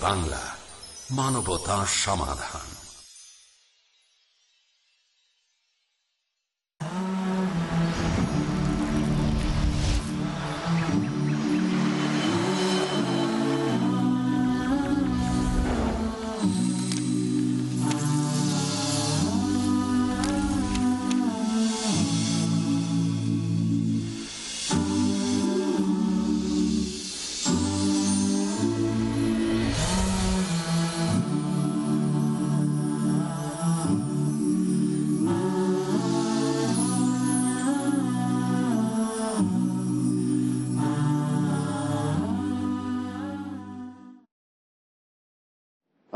বাংলা মানবতা সমাধান।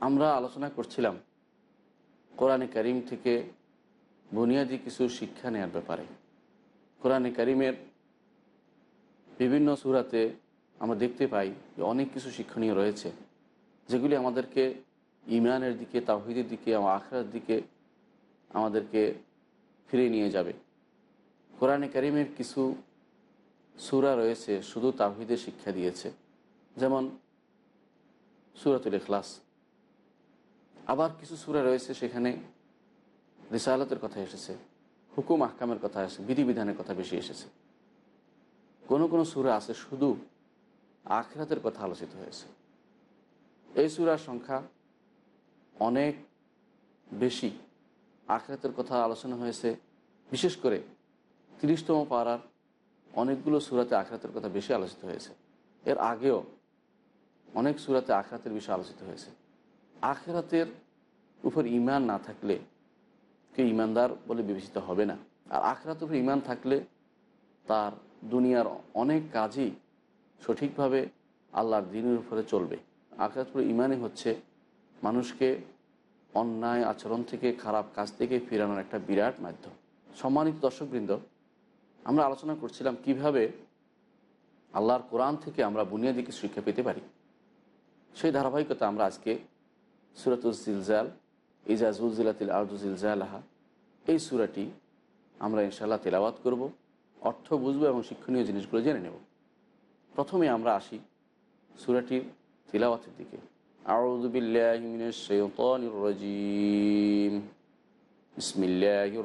আমরা আলোচনা করছিলাম কোরআনে করিম থেকে বুনিয়াদী কিছু শিক্ষা নেওয়ার ব্যাপারে। কোরআনে করিমের বিভিন্ন সুরাতে আমরা দেখতে পাই যে অনেক কিছু শিক্ষণীয় রয়েছে, যেগুলি আমাদেরকে ইমানের দিকে তাহিদের দিকে আমার আখড়ার দিকে আমাদেরকে ফিরে নিয়ে যাবে। কোরআনে করিমের কিছু সুরা রয়েছে, শুধু তাহিদের শিক্ষা দিয়েছে। যেমন সুরাতুল এখলাস আবার কিছু সুরা রয়েছে সেখানে রিসালতের কথা এসেছে, হুকুম আহকামের কথা এসেছে, বিধিবিধানের কথা বেশি এসেছে। কোনো কোনো সুরা আছে শুধু আখরাতের কথা আলোচিত হয়েছে। এই সুরার সংখ্যা অনেক বেশি। আখরাতের কথা আলোচনা হয়েছে, বিশেষ করে তিরিশতম পাড়ার অনেকগুলো সুরাতে আখরাতের কথা বেশি আলোচিত হয়েছে। এর আগেও অনেক সুরাতে আখরাতের বিষয়ে আলোচিত হয়েছে। আখেরাতের উপর ইমান না থাকলে কেউ ইমানদার বলে বিবেচিত হবে না। আর আখেরাতের উপর ইমান থাকলে তার দুনিয়ার অনেক কাজই সঠিকভাবে আল্লাহর দিনের উপরে চলবে। আখেরাত উপরে ইমানই হচ্ছে মানুষকে অন্যায় আচরণ থেকে, খারাপ কাজ থেকে ফিরানোর একটা বিরাট মাধ্যম। সম্মানিত দর্শকবৃন্দ, আমরা আলোচনা করছিলাম কীভাবে আল্লাহর কোরআন থেকে আমরা বুনিয়াদী কিছু শিক্ষা পেতে পারি। সেই ধারাবাহিকতা আমরা আজকে সুরাতুল জিলজাল আর্দুজিলজালাহা এই সুরাটি আমরা ইনশাল্লাহ তেলাওয়াত করব, অর্থ বুঝব এবং শিক্ষণীয় জিনিসগুলো জেনে নেব। প্রথমে আমরা আসি সুরাটির তিলাওয়াতের দিকে। আউদুবিল্লাহিমিনজিম বিসমিল্লাহির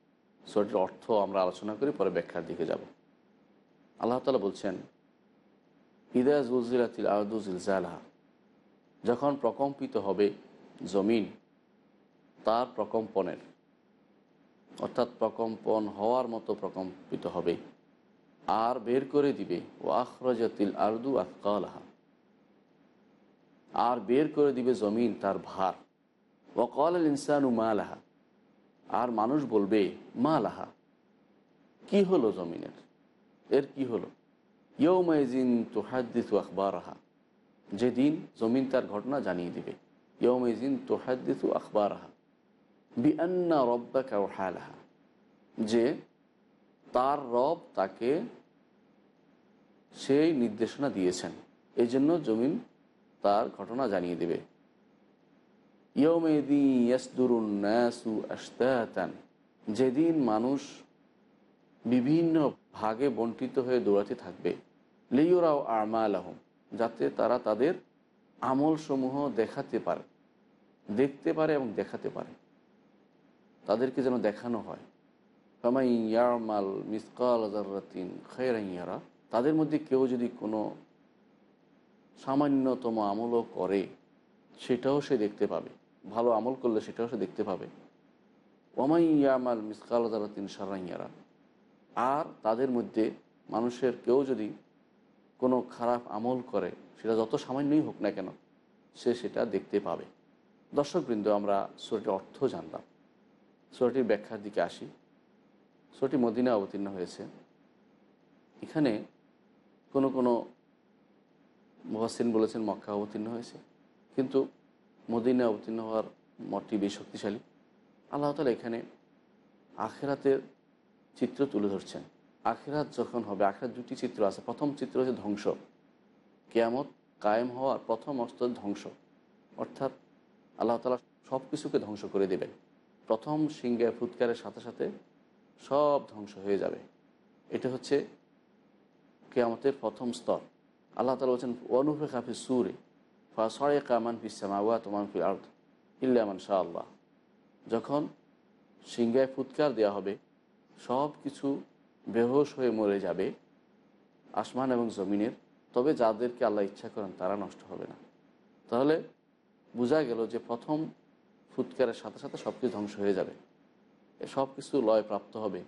সোটির অর্থ আমরা আলোচনা করি, পরে ব্যাখ্যার দিকে যাব। আল্লাহ তালা বলছেন ইদাজ উজিলাতিল জালাহা যখন প্রকম্পিত হবে জমিন, তার প্রকম্পনের, অর্থাৎ প্রকম্পন হওয়ার মতো প্রকম্পিত হবে, আর বের করে দিবে ও আখরজাতিল আরদু আফকালাহা আর বের করে দিবে জমিন তার ভার। ওকল আল ইনসানু মালাহা আর মানুষ বলবে, মা লাহা। কি হলো জমিনের? এর কি হলো? ইয়ৌমাইজিন তোহাদ্দিসু আখবরাহা। যেদিন জমিন তার ঘটনা জানিয়ে দিবে। ইয়ৌমাইজিন তোহাদ্দিসু আখবরাহা। বিআন্না রব্বা কাউহালাহা যে তার রব তাকে সেই নির্দেশনা দিয়েছেন। এই জন্য জমিন তার ঘটনা জানিয়ে দেবে। যেদিন মানুষ বিভিন্ন ভাগে বন্টিত হয়ে দৌড়াতে থাকবে লেইওরাও আমাল আহম যাতে তারা তাদের আমলসমূহ দেখাতে পারে, দেখতে পারে এবং দেখাতে পারে। তাদেরকে যেন দেখানো হয়। ফামাই ইয়ামাল মিসকাল জার্রাতিন খৈরাইয়ারা তাদের মধ্যে কেউ যদি কোনো সামান্যতম আমলও করে, সেটাও সে দেখতে পাবে। ভালো আমল করলে সেটাও সে দেখতে পাবে। ওমাই ইয়ামাল মিসকাল জার্রাতিন সারাইয়ারা আর তাদের মধ্যে মানুষের কেউ যদি কোনো খারাপ আমল করে, সেটা যত সামান্যই হোক না কেন, সে সেটা দেখতে পাবে। দর্শকবৃন্দ, আমরা সুরটির অর্থ জানলাম। সুরটির ব্যাখ্যার দিকে আসি। সুরটি মদিনা অবতীর্ণ হয়েছে। এখানে কোনো কোনো মহাসিন বলেছেন মক্কা অবতীর্ণ হয়েছে। কিন্তু মদিনা অবতীর্ণ হওয়ার মতটি বেশ শক্তিশালী। আল্লাহ তালা এখানে আখেরাতের চিত্র তুলে ধরছেন। আখেরাত যখন হবে, আখেরাত দুটি চিত্র আছে। প্রথম চিত্র হচ্ছে ধ্বংস। কেয়ামত কায়েম হওয়ার প্রথম অস্ত্র ধ্বংস। অর্থাৎ আল্লাহ তালা সব কিছুকে ধ্বংস করে দেবেন। প্রথম সিংহায় ফুৎকারের সাথে সাথে সব ধ্বংস হয়ে যাবে। এটা হচ্ছে কেয়ামতের প্রথম স্তর। আল্লাহ তালা বলছেন অনুফে খাফি সুরে ফা সরে কামান ফিসামাওয়া তোমান ফি আর্থ ইল্লামান শাহ আল্লাহ যখন সিংহায় ফুৎকার দেওয়া হবে সব কিছু বেহোশ হয়ে মরে যাবে আসমান এবং জমিনের, তবে যাদেরকে আল্লাহ ইচ্ছা করেন তারা নষ্ট হবে না। তাহলে বোঝা গেল যে প্রথম ফুৎকারের সাথে সাথে সব কিছু ধ্বংস হয়ে যাবে। সব কিছু লয় প্রাপ্ত হবে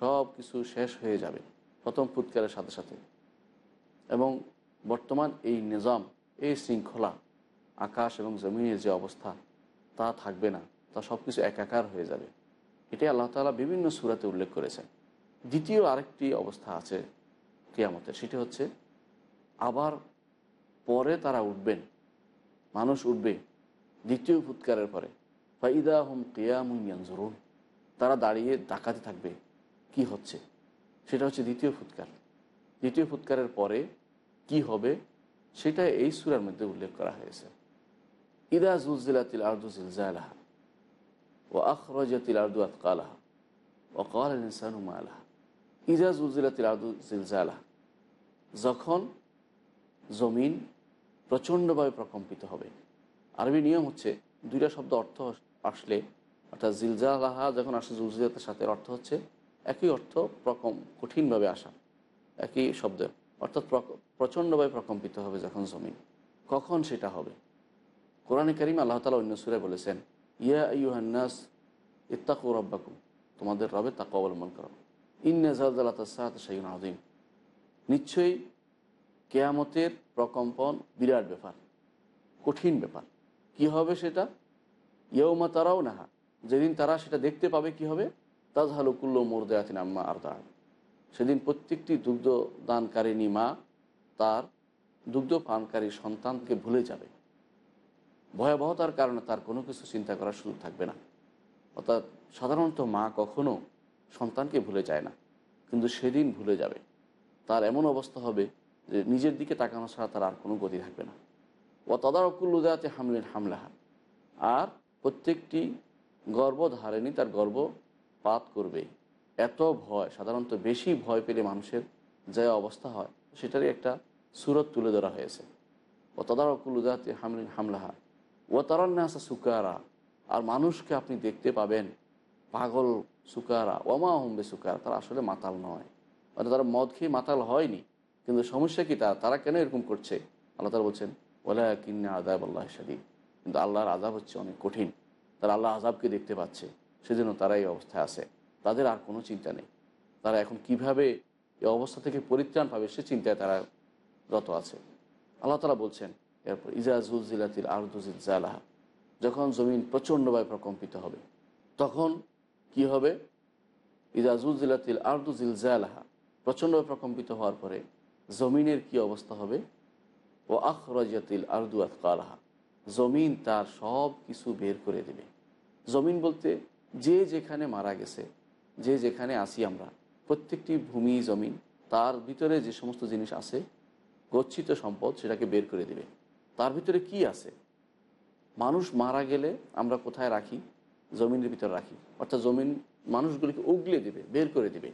সব কিছু শেষ হয়ে যাবে প্রথম ফুৎকারের সাথে সাথে। এবং বর্তমান এই নিজাম এই শৃঙ্খলা, আকাশ এবং জমিনের যে অবস্থা, তা থাকবে না। তা সব কিছু একাকার হয়ে যাবে। এটাই আল্লাহ তালা বিভিন্ন সুরাতে উল্লেখ করেছেন। দ্বিতীয় আরেকটি অবস্থা আছে কেয়ামতের। সেটি হচ্ছে, আবার পরে তারা উঠবেন। মানুষ উঠবে দ্বিতীয় ফুৎকারের পরে। ফাইদা হুম কেয়ামুইয়ানজরুন তারা দাঁড়িয়ে ডাকাতে থাকবে। কি হচ্ছে? সেটা হচ্ছে দ্বিতীয় ফুৎকার। দ্বিতীয় ফুৎকারের পরে কি হবে? সেটা এই সুরার মধ্যে উল্লেখ করা হয়েছে। ইদা জুজিলাতিল আর্দু জিলজালাহা ও আখরজাতিল আর্দু আতকালাহা ও কাল ইনসানু মালাহা। ইজা জুজিলাতিল আর্দু জিলজালাহা যখন জমিন প্রচণ্ডভাবে প্রকম্পিত হবে, আরবি নিয়ম হচ্ছে দুইটা শব্দ অর্থ আসলে, অর্থাৎ জিলজালাহা যখন আসে, জুলজিলাতের সাথে অর্থ হচ্ছে একই অর্থ প্রকম কঠিনভাবে আসা, একই শব্দ অর্থাৎ প্রচণ্ডভাবে প্রকম্পিত হবে যখন জমিন। কখন সেটা হবে? কোরআনে করিম আল্লাহ তালা অন্য সুরে বলেছেন, ইয়া ইউহান্নাস ইত্তাকু রব্বাকুম, তোমাদের রবে তাকে অবলম্বন করো। সাইন আদিম নিশ্চয়ই কেয়ামতের প্রকম্পন বিরাট ব্যাপার, কঠিন ব্যাপার। কি হবে সেটা? ইয়ৌমা তারাও নাহা যেদিন তারা সেটা দেখতে পাবে কি হবে, তাজহালু কুল্লো মোরদেয়াতিন আম্মা আর সেদিন প্রত্যেকটি দুগ্ধ দানকারিণী মা তার দুগ্ধ পানকারী সন্তানকে ভুলে যাবে। ভয়াবহতার কারণে তার কোনো কিছু চিন্তা করার সুযোগ থাকবে না। অর্থাৎ সাধারণত মা কখনো সন্তানকে ভুলে যায় না, কিন্তু সেদিন ভুলে যাবে। তার এমন অবস্থা হবে যে নিজের দিকে তাকানো ছাড়া তার আর কোনো গতি থাকবে না। ও তদারকুল্লুদাতে হামলেন হামলাহা। আর প্রত্যেকটি গর্ভধারিণী তার গর্ব পাত করবে। এত ভয়, সাধারণত বেশি ভয় পেলে মানুষের যা অবস্থা হয়, সেটারই একটা সুরত তুলে ধরা হয়েছে। ও তদারকুল্লুদাতে হামলিন হামলাহা ও তারান্নাসা সুকারা, আর মানুষকে আপনি দেখতে পাবেন পাগল সুকারা ওমা হম্বে সুকারা তারা আসলে মাতাল নয়। অর্থাৎ তারা মদ খেয়ে মাতাল হয়নি, কিন্তু সমস্যা কি তারা? তারা কেন এরকম করছে? আল্লাহ তারা বলছেন ওলা কিন্না আদাব আল্লাহ সাদিদ কিন্তু আল্লাহর আজাব হচ্ছে অনেক কঠিন। তারা আল্লাহ আজাবকে দেখতে পাচ্ছে, সেজন্য তারা এই অবস্থায় আছে। তাদের আর কোনো চিন্তা নেই। তারা এখন কীভাবে এই অবস্থা থেকে পরিত্রাণ পাবে সে চিন্তায় তারা রত আছে। আল্লাহ তালা বলছেন, এরপর ইজাজুল জিলাতিল আরদুজিল জালাহা যখন জমিন প্রচণ্ডভাবে প্রকম্পিত হবে, তখন কি হবে? ইজাজুল জিলাতিল আরদুজিল জালাহা প্রচণ্ডভাবে প্রকম্পিত হওয়ার পরে জমিনের কি অবস্থা হবে? ও আখরাজাতিল আরদু আতকালাহা। জমিন তার সব কিছু বের করে দেবে। জমিন বলতে যে যেখানে মারা গেছে যে যেখানে আসি আমরা, প্রত্যেকটি ভূমি, জমিন, তার ভিতরে যে সমস্ত জিনিস আছে, গচ্ছিত সম্পদ সেটাকে বের করে দিবে। তার ভিতরে কি আছে? মানুষ মারা গেলে আমরা কোথায় রাখি? জমিনের ভিতরে রাখি। অর্থাৎ জমিন মানুষগুলিকে উগলে দিবে, বের করে দিবে।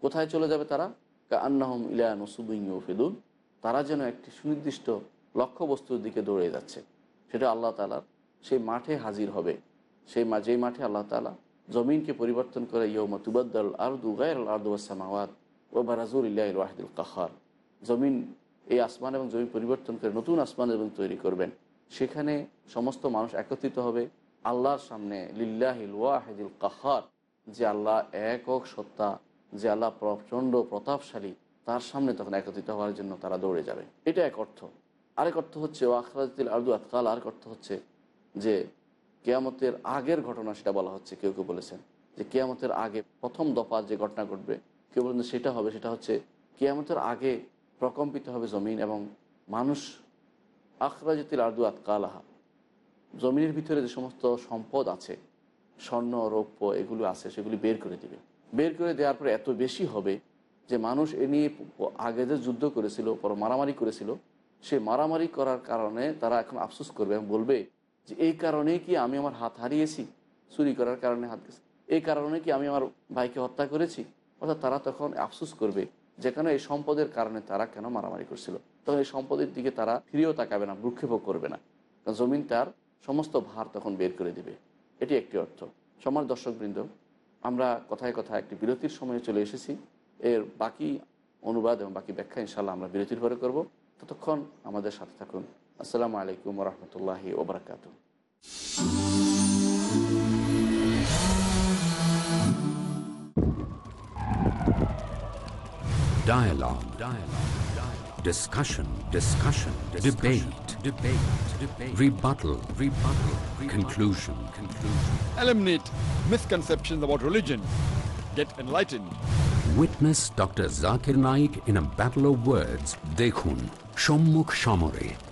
কোথায় চলে যাবে তারা? কা আন্নাহম ইলা নসুবিং ফেদুন তারা যেন একটি সুনির্দিষ্ট লক্ষ্যবস্তুর দিকে দৌড়ে যাচ্ছে। সেটা আল্লাহ তালার সেই মাঠে হাজির হবে। সেই যেই মাঠে আল্লাহ তালা জমিনকে পরিবর্তন করে ইয়মা তুবাদ্দাল আর্দু গায়ের আর্দু সামাওয়াত ও বারাজুল ইল্লাহ ওয়াহিদুল কাহার। জমিন, এই আসমান এবং জমিন পরিবর্তন করে নতুন আসমান এবং তৈরি করবেন। সেখানে সমস্ত মানুষ একত্রিত হবে আল্লাহর সামনে লিল্লাহিল ওয়াহিদুল কাহার, যে আল্লাহ একক সত্তা, যে আল্লাহ প্রচণ্ড প্রতাপশালী, তার সামনে তখন একত্রিত হওয়ার জন্য তারা দৌড়ে যাবে। এটা এক অর্থ। আরেক অর্থ হচ্ছে ওয়াখরাজিল আর্দু আতকাল। আরেক অর্থ হচ্ছে যে কেয়ামতের আগের ঘটনা সেটা বলা হচ্ছে, কেউ কেউ বলেছেন যে কেয়ামতের আগে প্রথম দফা যে ঘটনা ঘটবে, কেউ বলেন সেটা হবে, সেটা হচ্ছে কেয়ামতের আগে প্রকম্পিত হবে জমিন এবং মানুষ আখরাজিতিল আর্দু আতকালাহা, জমিনের ভিতরে যে সমস্ত সম্পদ আছে, স্বর্ণ, রৌপ্য এগুলো আছে, সেগুলি বের করে দিবে। বের করে দেওয়ার পরে এত বেশি হবে যে মানুষ এ নিয়ে আগে যে যুদ্ধ করেছিল, পর মারামারি করেছিল, সে মারামারি করার কারণে তারা এখন আফসোস করবে এবং বলবে যে এই কারণেই কি আমি আমার হাত হারিয়েছি? চুরি করার কারণে হাত গেছে। এই কারণে কি আমি আমার ভাইকে হত্যা করেছি? অর্থাৎ তারা তখন আফসোস করবে যে কেন এই সম্পদের কারণে তারা কেন মারামারি করছিল। তখন এই সম্পদের দিকে তারা ফিরেও তাকাবে না, ভ্রুক্ষেপও করবে না। কারণ জমিন তার সমস্ত ভার তখন বের করে দেবে। এটি একটি অর্থ। সমাজ দর্শকবৃন্দ, আমরা কথায় কথায় একটি বিরতির সময়ে চলে এসেছি। এর বাকি অনুবাদ এবং বাকি ব্যাখ্যা ইনশাল্লাহ আমরা বিরতির পরে করব। ততক্ষণ আমাদের সাথে থাকুন আসসালামু আলাইকুম রহমতুল্লাহি ওবরাকাত Dialogue. Dialogue. Dialogue. Discussion. Discussion. Debate. Debate. Debate. Rebuttal. Rebuttal. Conclusion. Conclusion. Eliminate misconceptions about religion. Get enlightened. Witness Dr. Zakir Naik in a battle of words. দেখুন সম্মুখ সমরে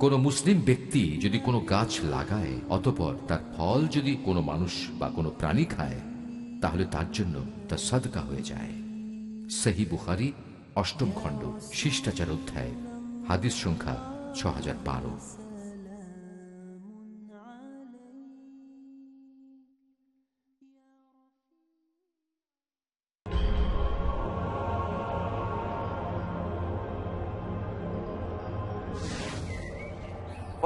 কোন মুসলিম ব্যক্তি যদি কোনো গাছ লাগায়, অতপর তার ফল যদি কোনো মানুষ বা কোনো প্রাণী খায়, তাহলে তার জন্য তা সাদকা হয়ে যায়। সেহী বুখারি, অষ্টম খণ্ড, শিষ্টাচার অধ্যায়, হাদিস সংখ্যা ছ হাজার বারো।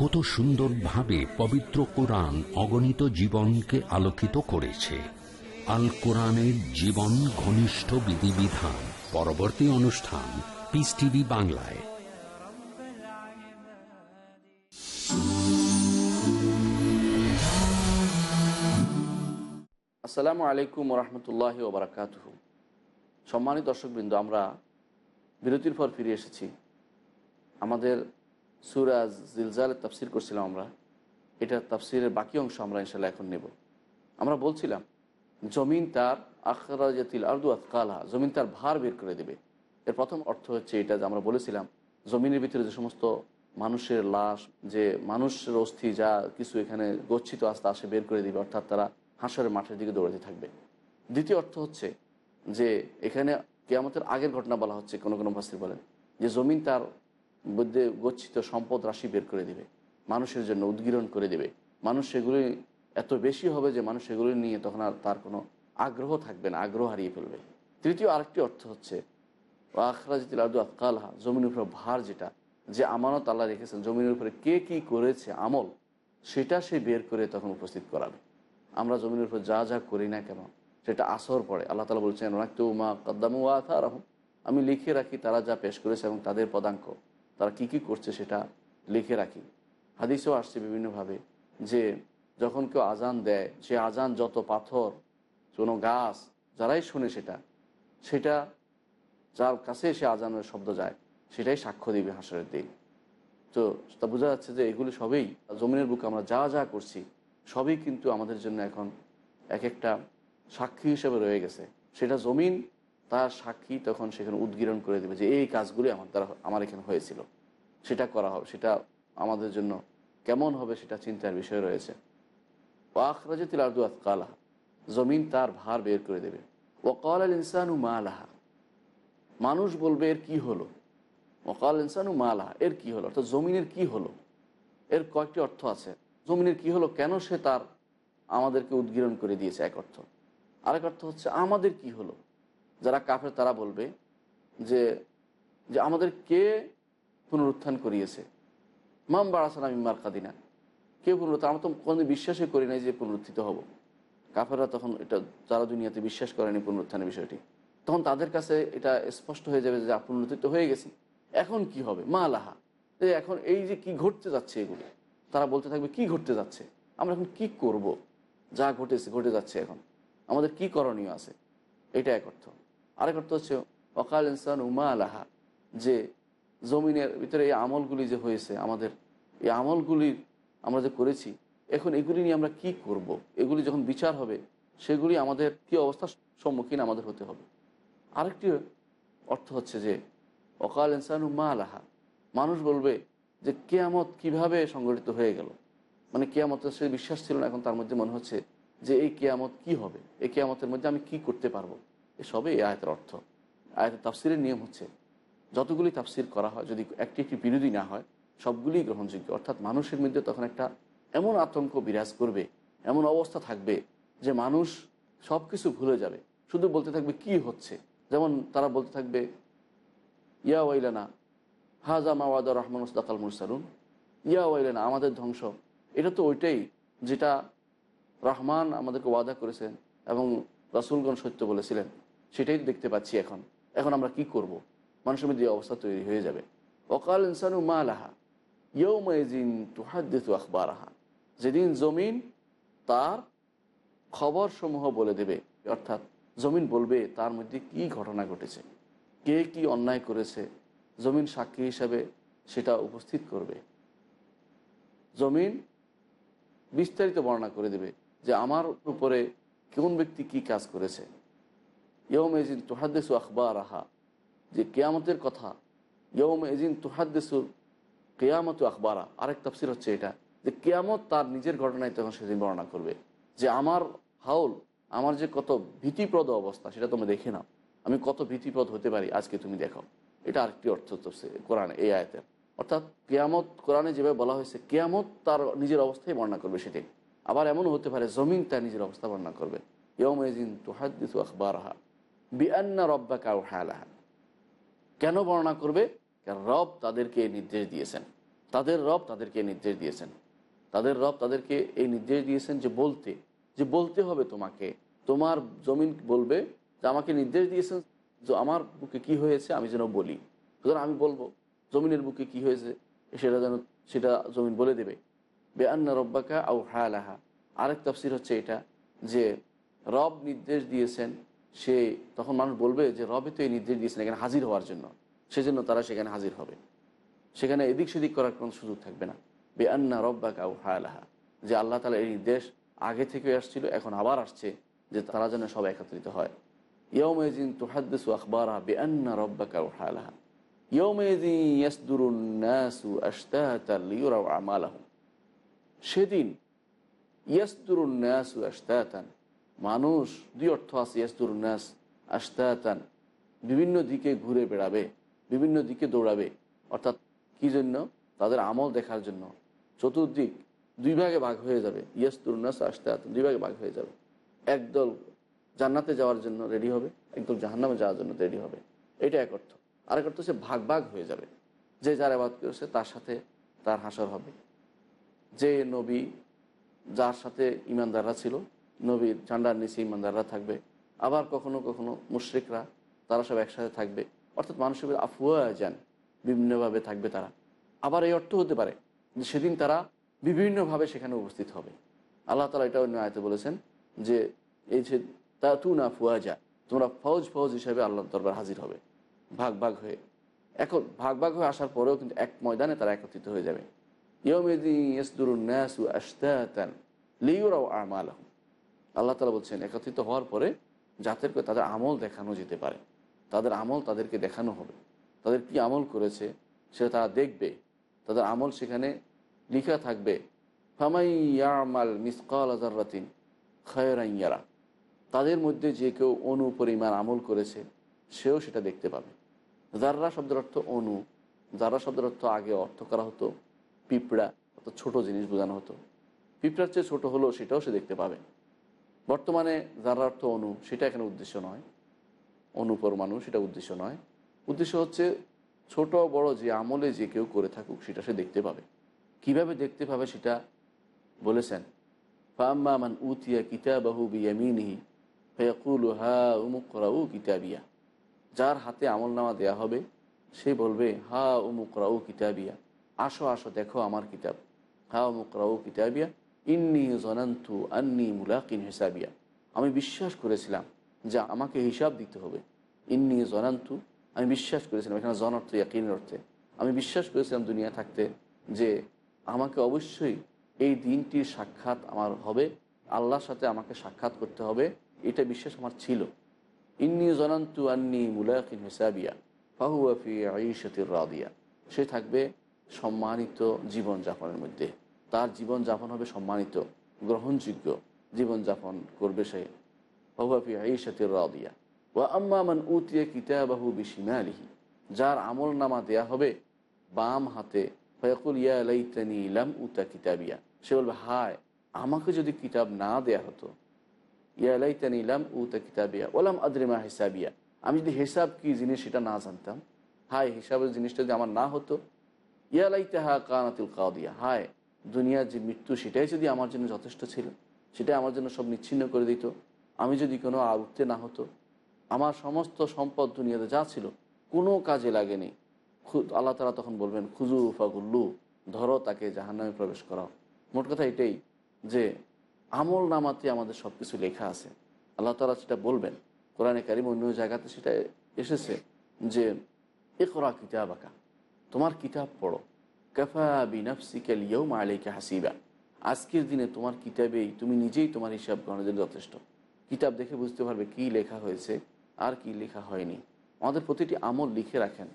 কত সুন্দরভাবে পবিত্র কোরআন অগণিত জীবনকে আলোকিত করেছে। আল কোরআনের জীবন ঘনিষ্ঠ বিধিবিধান, পরবর্তী অনুষ্ঠান পিস টিভি বাংলায়। আসসালামু আলাইকুম রহমতুল্লাহ ওবরাকাত সম্মানিত দর্শকবৃন্দ, আমরা বিরতির পর ফিরে এসেছি। আমাদের সুরাজ জিলজালের তাফসির করছিলাম আমরা। এটা তাফসিরের বাকি অংশ আমরা ইনশাল্লাহ এখন নেব। আমরা বলছিলাম, জমিন তার আখরাজাতিল আর্দু আতকালা জমিন তার ভার বের করে দেবে। এর প্রথম অর্থ হচ্ছে এটা যে আমরা বলেছিলাম, জমিনের ভিতরে যে সমস্ত মানুষের লাশ, যে মানুষের অস্থি, যা কিছু এখানে গচ্ছিত আস্তে আসে বের করে দিবে, অর্থাৎ তারা হাঁসরের মাঠের দিকে দৌড়াতে থাকবে। দ্বিতীয় অর্থ হচ্ছে যে এখানে কেয়ামতের আগের ঘটনা বলা হচ্ছে, কোনো কোনো ভাস্তির বলেন, যে জমিন তার মধ্যে গচ্ছিত সম্পদ রাশি বের করে দেবে। মানুষের জন্য উদ্গীরণ করে দেবে। মানুষ সেগুলি এত বেশি হবে যে মানুষ সেগুলি নিয়ে তখন আর তার কোনো আগ্রহ থাকবে না, আগ্রহ হারিয়ে ফেলবে। তৃতীয় আরেকটি অর্থ হচ্ছে আখরাজিল আদু আকালহা জমির উপর ভার যেটা, যে আমানত আল্লাহ রেখেছেন, জমিনের উপরে কে কি করেছে আমল, সেটা সে বের করে তখন উপস্থিত করাবে। আমরা জমিনের উপর যা যা করি না কেন, সেটা আসর পড়ে। আল্লাহ তালা বলছেন রাখতে মা কদ্দামু আথা আমি লিখে রাখি, তারা যা পেশ করেছে এবং তাদের পদাঙ্ক। তারা কি কি করছে সেটা লিখে রাখি। হাদিসেও আসছে বিভিন্নভাবে যে যখন কেউ আজান দেয়, সে আজান যত পাথর, কোনো গাছ, যারাই শুনে সেটা সেটা যার কাছে সে আজানের শব্দ যায়, সেটাই সাক্ষ্য দিবে হাসরের দিন। তো তা বোঝা যাচ্ছে যে এগুলি সবই জমিনের বুকে আমরা যা যা করছি, সবই কিন্তু আমাদের জন্য এখন এক একটা সাক্ষী হিসেবে রয়ে গেছে। সেটা জমিন তার সাক্ষী তখন সেখানে উদ্গীরণ করে দেবে যে, এই কাজগুলি আমার দ্বারা, আমার এখানে হয়েছিল। সেটা করা হবে, সেটা আমাদের জন্য কেমন হবে সেটা চিন্তার বিষয় রয়েছে। ওয়াখরাজতিল আর্দু আতকালাহা। জমিন তার ভার বের করে দেবে। ওকাল আল ইনসানু মা আলাহা মানুষ বলবে, এর কি হলো? ওকাল ইনসানু মা আলাহা এর কি হলো? অর্থাৎ জমিনের কি হলো? এর কয়েকটি অর্থ আছে। জমিনের কি হলো? কেন সে তার আমাদেরকে উদ্গীরণ করে দিয়েছে? এক অর্থ। আরেক অর্থ হচ্ছে, আমাদের কি হলো? যারা কাফের, তারা বলবে যে যে আমাদের কে পুনরুত্থান করিয়েছে? মাম বাড়াসান আমি মার কাদিনা। কে পুনরুত্থান? আমরা তো কোনো বিশ্বাসই করি নাই যে পুনরুত্থিত হব। কাফেররা তখন এটা, যারা দুনিয়াতে বিশ্বাস করেনি পুনরুত্থানের বিষয়টি, তখন তাদের কাছে এটা স্পষ্ট হয়ে যাবে যে পুনরুত্থিত হয়ে গেছি। এখন কি হবে? মা আলাহা এখন এই যে কি ঘটতে যাচ্ছে এগুলো, তারা বলতে থাকবে, কি ঘটতে যাচ্ছে? আমরা এখন কি করব? যা ঘটেছে, ঘটে যাচ্ছে এখন। আমাদের কি করণীয় আছে? এটা এক অর্থ। আরেক অর্থ হচ্ছে অকাল ইনসান উমা আলাহা যে জমিনের ভিতরে এই আমলগুলি যে হয়েছে, আমাদের এই আমলগুলি আমরা যে করেছি, এখন এগুলি নিয়ে আমরা কি করব। এগুলি যখন বিচার হবে, সেগুলি আমাদের কি অবস্থার সম্মুখীন আমাদের হতে হবে। আরেকটি অর্থ হচ্ছে যে অকাল ইনসান উম্মা আলাহা মানুষ বলবে যে, কেয়ামত কীভাবে সংগঠিত হয়ে গেল? মানে কেয়ামতের সে বিশ্বাস ছিল না, এখন তার মধ্যে মনে হচ্ছে যে, এই কেয়ামত কি হবে? এই কেয়ামতের মধ্যে আমি কি করতে পারব? এসবই এই আয়তের অর্থ। আয়তের তাফসিরের নিয়ম হচ্ছে, যতগুলি তাফসির করা হয়, যদি একটি একটি বিরোধী না হয় সবগুলি গ্রহণযোগ্য। অর্থাৎ মানুষের মধ্যে তখন একটা এমন আতঙ্ক বিরাজ করবে, এমন অবস্থা থাকবে যে মানুষ সব কিছু ভুলে যাবে। শুধু বলতে থাকবে কি হচ্ছে। যেমন তারা বলতে থাকবে, ইয়া ওয়াইলানা হাজা মাওয়াদা রহমান উসদাকাল মুরসালুন। ইয়া ওয়াইলানা, আমাদের ধ্বংস। এটা তো ওইটাই যেটা রহমান আমাদেরকে ওয়াদা করেছেন এবং রাসুলগণ সত্য বলেছিলেন। সেটাই দেখতে পাচ্ছি এখন। এখন আমরা কি করব। মানুষের মধ্যে অবস্থা তৈরি হয়ে যাবে। অকাল ইনসানু মা আলাহা ইয়ৌমাইজিন তুহাদ্দিতু আখবরাহা। যেদিন জমিন তার খবরসমূহ বলে দেবে, অর্থাৎ জমিন বলবে তার মধ্যে কি ঘটনা ঘটেছে, কে কি অন্যায় করেছে, জমিন সাক্ষী হিসাবে সেটা উপস্থিত করবে। জমিন বিস্তারিত বর্ণনা করে দেবে যে আমার উপরে কোন ব্যক্তি কি কাজ করেছে। ইয়ম এজিন তুহাদ্দেসু আখবার আহা যে কেয়ামতের কথা ইয়ম এজিন তুহাদ্দেসু কেয়ামত আখবারা আরেক তফসির হচ্ছে এটা, যে কেয়ামত তার নিজের ঘটনায় তখন সেদিন বর্ণনা করবে। যে আমার হাউল, আমার যে কত ভীতিপ্রদ অবস্থা, সেটা তুমি দেখে নাও। আমি কত ভীতিপ্রদ হতে পারি, আজকে তুমি দেখো। এটা আরেকটি অর্থ কোরআনে, এই আয়তের অর্থাৎ কেয়ামত, কোরআনে যেভাবে বলা হয়েছে, কেয়ামত তার নিজের অবস্থায় বর্ণনা করবে সেদিন আবার এমনও হতে পারে, জমিন তার নিজের অবস্থা বর্ণনা করবে। ইয়মেজিন তুহাদ্দিসু আখবরাহা বিআন্না রব্বা কাউ হালাহা কেন বর্ণনা করবে? রব তাদেরকে নির্দেশ দিয়েছেন। তাদের রব তাদেরকে নির্দেশ দিয়েছেন। তাদের রব তাদেরকে এই নির্দেশ দিয়েছেন যে বলতে যে বলতে হবে তোমাকে। তোমার জমিন বলবে যে আমাকে নির্দেশ দিয়েছেন, যে আমার বুকে কি হয়েছে আমি যেন বলি। সুতরাং আমি বলব, জমিনের বুকে কি হয়েছে সেটা যেন, সেটা জমিন বলে দেবে। বেআন্না রব্বাকা আউ হায়ালাহা আরেক তফসির হচ্ছে এটা, যে রব নির্দেশ দিয়েছেন সে তখন মানুষ বলবে যে রবে তো এই নির্দেশ দিয়েছেন এখানে হাজির হওয়ার জন্য। সেজন্য তারা সেখানে হাজির হবে। সেখানে এদিক সেদিক করার কোনো সুযোগ থাকবে না। বে আন্না রব্বা কাউ হায়ালাহা যে আল্লাহ তালা এই নির্দেশ আগে থেকে আসছিল, এখন আবার আসছে যে তারা যেন সব একত্রিত হয়। ইয়মেজিন তুহাদ্দিসু আখবারা বে আন্না রব্বা কাউ হায়ালাহা ইয়মেজিন ইয়াসদুরুন্নাসু আশতাহাতাল লিউরাউ আমালাহুম। সেদিন ইয়াসদুরুন্নাসু আশতাহাতান মানুষ দুই অর্থ আছে ইয়াসদুরুন্নাস আশতাহাতান বিভিন্ন দিকে ঘুরে বেড়াবে, বিভিন্ন দিকে দৌড়াবে। অর্থাৎ কি জন্য? তাদের আমল দেখার জন্য। চতুর্দিক দুই ভাগে ভাগ হয়ে যাবে ইয়াস তুরনাস আসতে আসতে দুই ভাগে ভাগ হয়ে যাবে। একদল জান্নাতে যাওয়ার জন্য রেডি হবে, একদল জাহান্নামে যাওয়ার জন্য রেডি হবে। এটা এক অর্থ। আরেক অর্থ সে ভাগ ভাগ হয়ে যাবে। যে যার আবাদ করেছে তার সাথে তার হাসর হবে। যে নবী যার সাথে ইমানদাররা ছিল নবীর ঝান্ডার নিচে ইমানদাররা থাকবে। আবার কখনো কখনো মুশ্রিকরা, তারা সব একসাথে থাকবে। অর্থাৎ মানুষের আফুয়া যান বিভিন্নভাবে থাকবে তারা। আবার এই অর্থ হতে পারে যে সেদিন তারা বিভিন্নভাবে সেখানে উপস্থিত হবে। আল্লাহ তালা এটা অন্য আয়তে বলেছেন যে এই যে তা তু না ফুয়া যা তোমরা ফৌজ ফৌজ হিসাবে আল্লাহ দরবার হাজির হবে। ভাগ ভাগ হয়ে। এখন ভাগ ভাগ হয়ে আসার পরেও কিন্তু এক ময়দানে তারা একত্রিত হয়ে যাবে। আল্লাহ তালা বলছেন, একত্রিত হওয়ার পরে যাদের করে তাদের আমল দেখানো যেতে পারে। তাদের আমল তাদেরকে দেখানো হবে। তাদের কি আমল করেছে, সেটা তারা দেখবে। তাদের আমল সেখানে লিখা থাকবে ফামাইয়ামাল মিসকাল আজারাতিন খয়রাইয়ারা তাদের মধ্যে যে কেউ অনু পরিমাণ আমল করেছে, সেও সেটা দেখতে পাবে। জাররা শব্দের অর্থ অনু জাররা শব্দের অর্থ আগে অর্থ করা হতো, পিঁপড়া অর্থাৎ ছোটো জিনিস বোঝানো হতো, পিঁপড়ার চেয়ে ছোটো হলো সেটাও সে দেখতে পাবে। বর্তমানে যার অর্থ অনু, সেটা এখানে উদ্দেশ্য নয়। অনুপরমাণু সেটা উদ্দেশ্য নয়। উদ্দেশ্য হচ্ছে ছোট, বড় যে আমলে যে কেউ করে থাকুক, সেটা সে দেখতে পাবে। কীভাবে দেখতে পাবে সেটা বলেছেন, ফাম্মা মান উতিয়া কিতাবাহু বিয়ামিনিহি, ফয়াকুল হা উমুকরাউ কিতাবিয়া। যার হাতে আমল নামা দেওয়া হবে, সে বলবে, হা উমুকরাউ কিতাবিয়া। আসো আসো, দেখো আমার কিতাব। হা উমুক উমুকরাউ কিতাবিয়া। ইন্নি জনান্তু আন্নি মুলাকিন হিসাবিয়া। আমি বিশ্বাস করেছিলাম যে আমাকে হিসাব দিতে হবে। ইন্নি জনান্তু, আমি বিশ্বাস করেছিলাম, এখানে জন অর্থ ইয়াকিনের অর্থে। আমি বিশ্বাস করেছিলাম দুনিয়া থাকতে যে আমাকে অবশ্যই এই দিনটির সাক্ষাৎ আমার হবে, আল্লাহর সাথে আমাকে সাক্ষাৎ করতে হবে, এটা বিশ্বাস আমার ছিল। ইন্নি জনান্তু আন্নি মুলাকিন হিসাবিয়া ফাহুয়াফি আইসতির রাদিয়া। সে থাকবে সম্মানিত জীবনযাপনের মধ্যে। তার জীবনযাপন হবে সম্মানিত, গ্রহণযোগ্য জীবনযাপন করবে সে। ফাহুয়াফি আইসতির রাদিয়া। ওয়া আম্মা মান উতিয়া কিতাবাহু বিশিমালিহি। যার আমল নামা দেয়া হবে বাম হাতে। ফয়াকুল ইয়া লাইতানি ইলাম উতা কিতাবিয়া। সে বলবে, হায়, আমাকে যদি কিতাব না দেয়া হতো। ইয়া লাইতানি ইলাম উতা কিতাবিয়া ওলাম আদ্রিমা হিসাবিয়া। আমি যদি হিসাব কি জিনিস সেটা না জানতাম? হায়, হিসাবের জিনিসটা যদি আমার না হতো। ইয়া লাইতাহা কানাতুল কাউদিয়া হায় দুনিয়ার যে মৃত্যু, সেটাই যদি আমার জন্য যথেষ্ট ছিল, সেটাই আমার জন্য সব নিচ্ছিন্ন করে দিত। আমি যদি কোনো উঠতে না হতো, আমার সমস্ত সম্পদ দুনিয়াতে যা ছিল, কোনো কাজে লাগেনি। আল্লাহ তালা তখন বলবেন খুজু ফাগুল্লু, ধরো তাকে জাহান্নামে প্রবেশ করাও। মোট কথা এটাই যে, আমল নামাতে আমাদের সব কিছু লেখা আছে। আল্লাহ তালা সেটা বলবেন, কোরআনে কারিম অন্য জায়গাতে সেটা এসেছে যে এ করা কিতাব আঁকা তোমার কিতাব পড়ো। কাফা বিনাফসিকাল হাসিবা। আজকের দিনে তোমার কিতাবেই তুমি নিজেই তোমার হিসাব গ্রহণের জন্য যথেষ্ট। কিতাব দেখে বুঝতে পারবে কি লেখা হয়েছে, আর কি লেখা হয়নি। আমাদের প্রতিটি আমল লিখে রাখেন।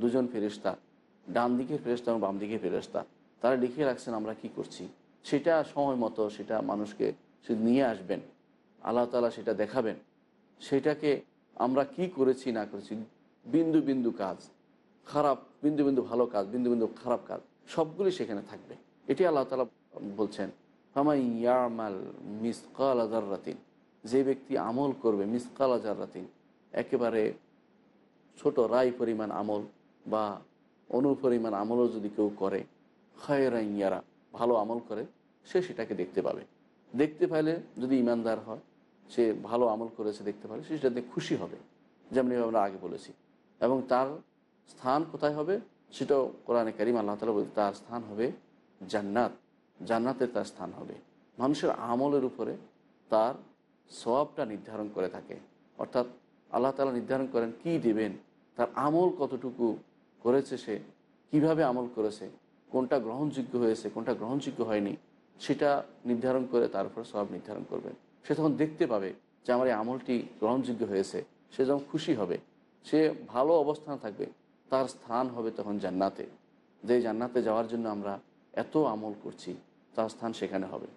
দুজন ফেরিস্তা ডান দিকের ফেরিস্তা এবং বাম দিকের ফেরিস্তা তারা লিখে রাখছেন আমরা কি করছি। সেটা সময় মতো সেটা মানুষকে সে নিয়ে আসবেন। আল্লাহ তালা সেটা দেখাবেন। সেটাকে আমরা কি করেছি, না করেছি, বিন্দু বিন্দু কাজ। খারাপ, বিন্দু বিন্দু ভালো কাজ, বিন্দু বিন্দু খারাপ কাজ, সবগুলি সেখানে থাকবে। এটি আল্লাহ তালা বলছেন হামাই ইয়ামাল মিসকাল আজারাতিন যে ব্যক্তি আমল করবে মিসকাল আজারাতিন একেবারে ছোট রায় পরিমাণ আমল বা অনু পরিমাণ আমলও যদি কেউ করে খয়রাইয়ারা ভালো আমল করে, সে সেটাকে দেখতে পাবে। দেখতে পাইলে যদি ইমানদার হয়, সে ভালো আমল করেছে দেখতে পারে সে সেটাতে খুশি হবে যেমনি আমরা আগে বলেছি। এবং তার স্থান কোথায় হবে? সেটাও কোরআনে কারিম আল্লাহ তালা বলতে তার স্থান হবে জান্নাত। জান্নাতে তার স্থান হবে। মানুষের আমলের উপরে তার সবটা নির্ধারণ করে থাকে। অর্থাৎ আল্লাহ তালা নির্ধারণ করেন কি দেবেন, তার আমল কতটুকু করেছে সে, কীভাবে আমল করেছে, কোনটা গ্রহণযোগ্য হয়েছে, কোনটা গ্রহণযোগ্য হয়নি, সেটা নির্ধারণ করে তার উপর সব নির্ধারণ করবেন সে তখন দেখতে পাবে যে আমার এই আমলটি গ্রহণযোগ্য হয়েছে, সে যখন খুশি হবে, সে ভালো অবস্থান থাকবে। তার স্থান হবে তখন জান্নাতে। যে জান্নাতে যাওয়ার জন্য আমরা এত আমল করছি, তার স্থান সেখানে হবে।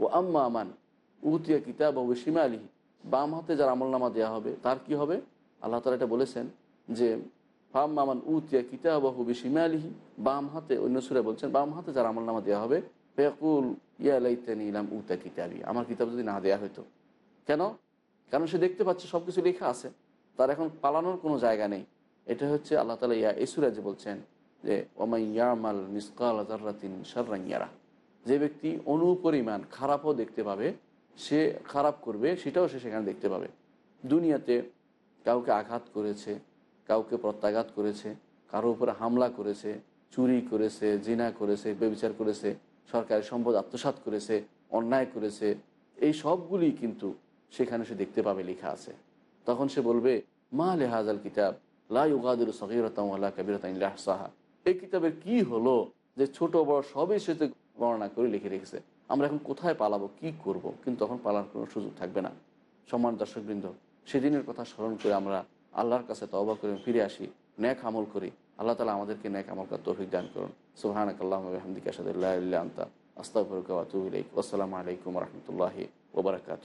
ও আম্মা আমান উতিয়া কিতাব ও সীমা আলী বাম হাতে যার আমল নামা দেওয়া হবে, তার কি হবে? আল্লাহ তালা এটা বলেছেন যে ফাম মামান উতিয়া কিতাবাহু বিসীমা আলিহি বাম হাতে, অন্য সুরে বলছেন, বাম হাতে যার আমল নামা দেওয়া হবে ফেকুল ইয়া লাইতানি ইলাম উতা কিতাবি। আমার কিতাব যদি না দেওয়া হতো কেন? কারণ সে দেখতে পাচ্ছে সব কিছু লেখা আছে। তার এখন পালানোর কোনো জায়গা নেই। এটা হচ্ছে আল্লাহ তালা ইয়া ইসুরাজ বলছেন যে ওমাইয়ামাল মিসকাল জার্রাতিন সার্রাইয়ারা যে ব্যক্তি অনুপরিমাণ খারাপও দেখতে পাবে, সে খারাপ করবে, সেটাও সে সেখানে দেখতে পাবে। দুনিয়াতে কাউকে আঘাত করেছে, কাউকে প্রত্যাঘাত করেছে কারও উপরে হামলা করেছে, চুরি করেছে, জিনা করেছে, বেবিচার করেছে, সরকারি সম্পদ আত্মসাৎ করেছে, অন্যায় করেছে, এই সবগুলি কিন্তু সেখানে সে দেখতে পাবে, লেখা আছে। তখন সে বলবে, মা লেহাজাল কিতাব? সাহা এই কিতাবের কি হলো যে ছোট বড় সবই সে তো গণনা করে লিখে রেখেছে? আমরা এখন কোথায় পালাবো, কি করব। কিন্তু তখন পালার কোনো সুযোগ থাকবে না। সম্মান দর্শকবৃন্দ, সেদিনের কথা স্মরণ করে আমরা আল্লাহর কাছে তবা করে ফিরে আসি, ন্যাক আমল করি। আল্লাহ তালা আমাদেরকে ন্যাক আমল করার তৌফিক দান করুন। সুহানাক আল্লাহ হামদিকা সাদুল্লাহ আন্তা আস্তাফরকাতুলাইক আসসালামু আলাইকুম রহমতুল্লাহি ওবরাকাত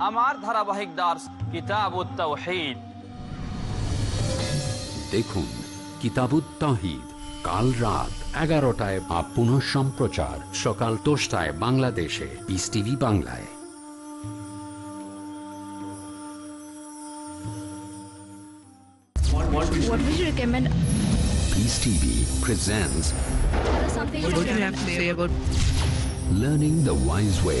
আমার ধারাবাহিক দার্স কিতাবুত তাওহিদ দেখুন কিতাবুত তাহিদ কাল রাত এগারোটায় বা পুনঃ সম্প্রচার সকাল দশটায় বাংলাদেশে পিস টিভি বাংলায় What would you recommend? Peace TV presents What do you have to say about learning the wise way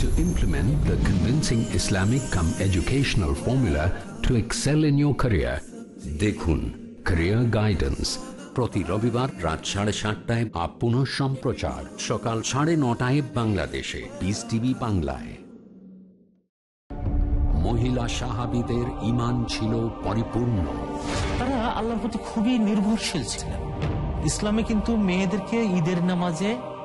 To implement the convincing Islamic come educational formula to excel in your career. দেখুন Career Guidance. প্রতি রবিবার রাত সাড়ে সাতটায় বা পুনঃ সম্প্রচার। সকাল সাড়ে নটায় বাংলাদেশে। পিস টিভি বাংলায়। মহিলা সাহাবিদের ইমান ছিল পরিপূর্ণ। তারা আল্লাহর প্রতি খুবই নির্ভরশীল ছিলেন। ইসলামে কিন্তু মেয়েদেরকে ঈদের নামাজে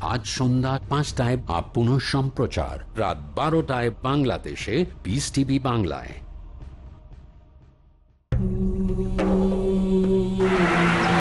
আজ সন্ধ্যা পাঁচটায় বা পুনঃ সম্প্রচার রাত বারোটায় বাংলাদেশে পিস টিভি বাংলায়।